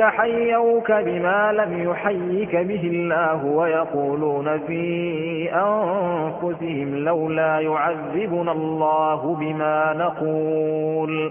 حيوك بما لم يحيك به الله ويقولون في أنفسهم لولا يعذبنا الله بما نقول.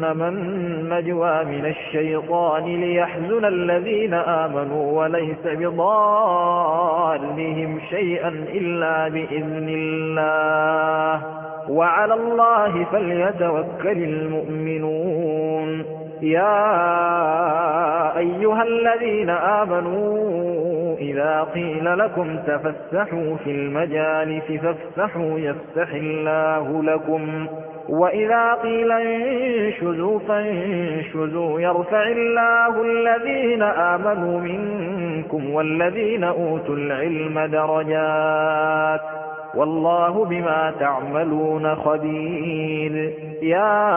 إنما النجوى من الشيطان ليحزن الذين آمنوا وليس بضالهم شيئا إلا بإذن الله. وعلى الله فليتوكل المؤمنون. يا أيها الذين آمنوا إذا قيل لكم تفسحوا في المجالس فافسحوا يفسح الله لكم. وإذا قيل انشزوا فانشزوا يرفع الله الذين آمنوا منكم والذين أوتوا العلم درجات والله بما تعملون خبير يا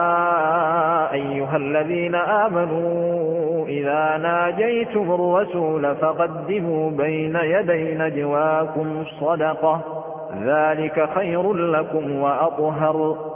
أيها الذين آمنوا إذا ناجيتم الرسول فقدموا بين يدي نجواكم صدقة ذلك خير لكم وأطهر